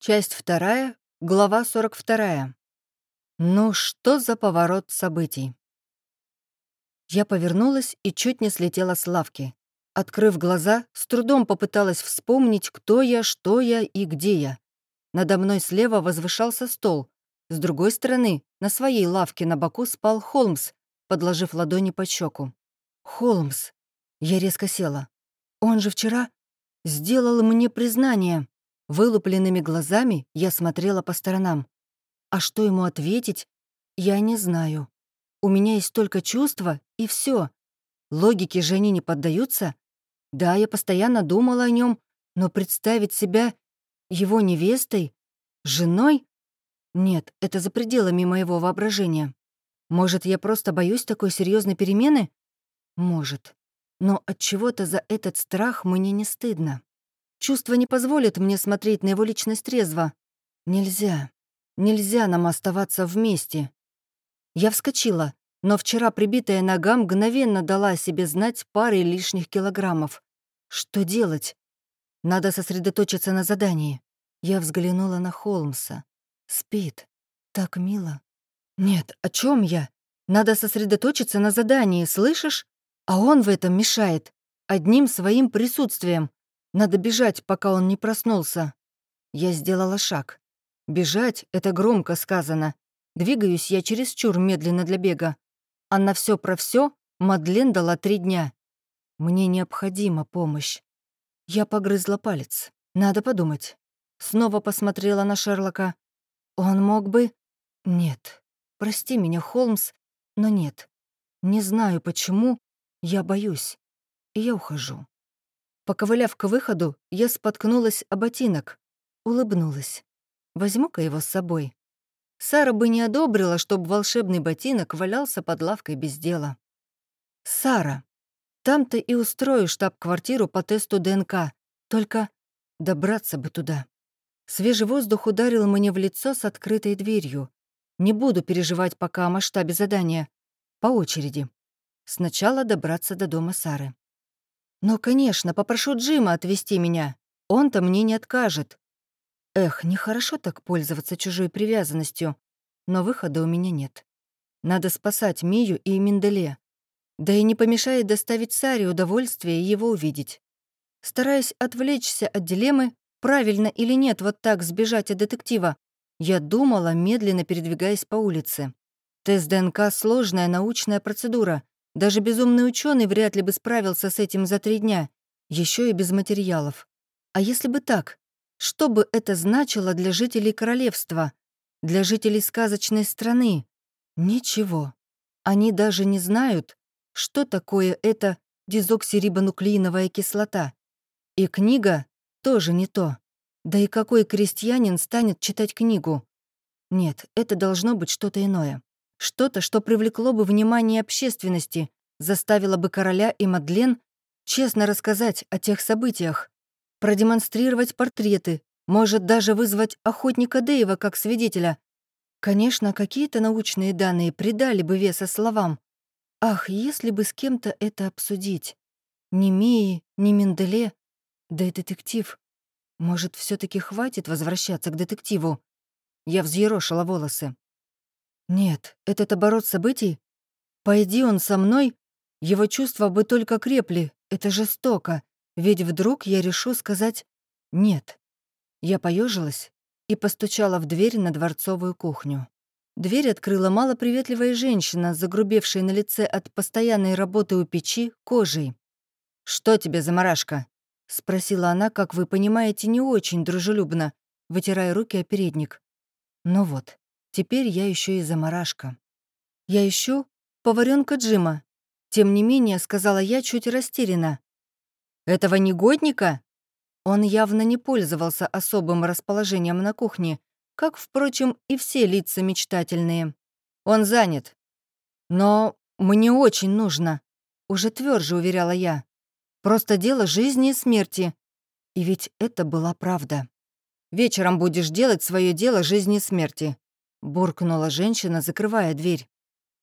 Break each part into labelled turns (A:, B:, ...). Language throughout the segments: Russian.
A: Часть вторая, глава 42. Ну что за поворот событий? Я повернулась и чуть не слетела с лавки. Открыв глаза, с трудом попыталась вспомнить, кто я, что я и где я. Надо мной слева возвышался стол. С другой стороны, на своей лавке на боку спал Холмс, подложив ладони под щеку. «Холмс!» Я резко села. «Он же вчера сделал мне признание!» Вылупленными глазами я смотрела по сторонам. А что ему ответить, я не знаю. У меня есть только чувства, и все. Логике же они не поддаются. Да, я постоянно думала о нем, но представить себя его невестой, женой? Нет, это за пределами моего воображения. Может, я просто боюсь такой серьезной перемены? Может. Но от чего-то за этот страх мне не стыдно. Чувство не позволит мне смотреть на его личность трезво. Нельзя. Нельзя нам оставаться вместе. Я вскочила, но вчера прибитая нога мгновенно дала себе знать парой лишних килограммов. Что делать? Надо сосредоточиться на задании. Я взглянула на Холмса. Спит. Так мило. Нет, о чем я? Надо сосредоточиться на задании, слышишь? А он в этом мешает. Одним своим присутствием. Надо бежать, пока он не проснулся. Я сделала шаг. Бежать — это громко сказано. Двигаюсь я чересчур медленно для бега. А на все про все Мадлен дала три дня. Мне необходима помощь. Я погрызла палец. Надо подумать. Снова посмотрела на Шерлока. Он мог бы... Нет. Прости меня, Холмс, но нет. Не знаю почему. Я боюсь. И я ухожу. Поковыляв к выходу, я споткнулась о ботинок. Улыбнулась. Возьму-ка его с собой. Сара бы не одобрила, чтобы волшебный ботинок валялся под лавкой без дела. Сара. Там-то и устрою штаб-квартиру по тесту ДНК. Только добраться бы туда. Свежий воздух ударил мне в лицо с открытой дверью. Не буду переживать пока о масштабе задания. По очереди. Сначала добраться до дома Сары. Но, конечно, попрошу Джима отвезти меня. Он-то мне не откажет. Эх, нехорошо так пользоваться чужой привязанностью, но выхода у меня нет. Надо спасать Мию и Менделе. Да и не помешает доставить Саре удовольствие его увидеть. Стараясь отвлечься от дилеммы, правильно или нет вот так сбежать от детектива, я думала, медленно передвигаясь по улице. Тест ДНК — сложная научная процедура, даже безумный ученый вряд ли бы справился с этим за три дня, еще и без материалов. А если бы так? Что бы это значило для жителей королевства? Для жителей сказочной страны? Ничего. Они даже не знают, что такое эта дезоксирибонуклеиновая кислота. И книга тоже не то. Да и какой крестьянин станет читать книгу? Нет, это должно быть что-то иное. Что-то, что привлекло бы внимание общественности, заставило бы короля и Мадлен честно рассказать о тех событиях, продемонстрировать портреты, может даже вызвать охотника Дэйва как свидетеля. Конечно, какие-то научные данные придали бы веса словам. Ах, если бы с кем-то это обсудить. Ни Мии, ни Менделе, да и детектив. Может, все таки хватит возвращаться к детективу? Я взъерошила волосы. Нет, этот оборот событий? Пойди он со мной, его чувства бы только крепли, это жестоко, ведь вдруг я решу сказать «нет». Я поежилась и постучала в дверь на дворцовую кухню. Дверь открыла малоприветливая женщина, загрубевшая на лице от постоянной работы у печи кожей. «Что тебе, заморашка?» — спросила она, как вы понимаете, не очень дружелюбно, вытирая руки о передник. Ну вот, Теперь я еще и заморашка. Я ищу поваренка Джима. Тем не менее, сказала я чуть растерянно. Этого негодника? Он явно не пользовался особым расположением на кухне, как, впрочем, и все лица мечтательные. Он занят. Но мне очень нужно, уже тверже уверяла я. Просто дело жизни и смерти. И ведь это была правда. Вечером будешь делать свое дело жизни и смерти. Буркнула женщина, закрывая дверь.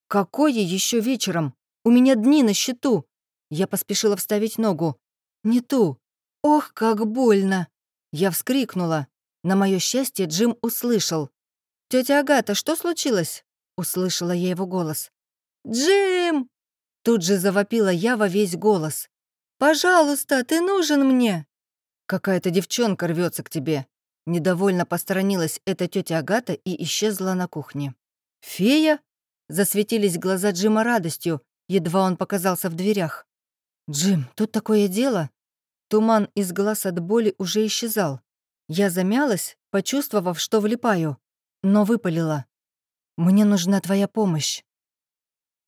A: «Какое еще вечером? У меня дни на счету!» Я поспешила вставить ногу. «Не ту! Ох, как больно!» Я вскрикнула. На мое счастье, Джим услышал. «Тетя Агата, что случилось?» — услышала я его голос. «Джим!» Тут же завопила я во весь голос. «Пожалуйста, ты нужен мне!» «Какая-то девчонка рвется к тебе!» Недовольно посторонилась эта тетя Агата и исчезла на кухне. «Фея?» Засветились глаза Джима радостью, едва он показался в дверях. «Джим, тут такое дело!» Туман из глаз от боли уже исчезал. Я замялась, почувствовав, что влипаю, но выпалила. «Мне нужна твоя помощь».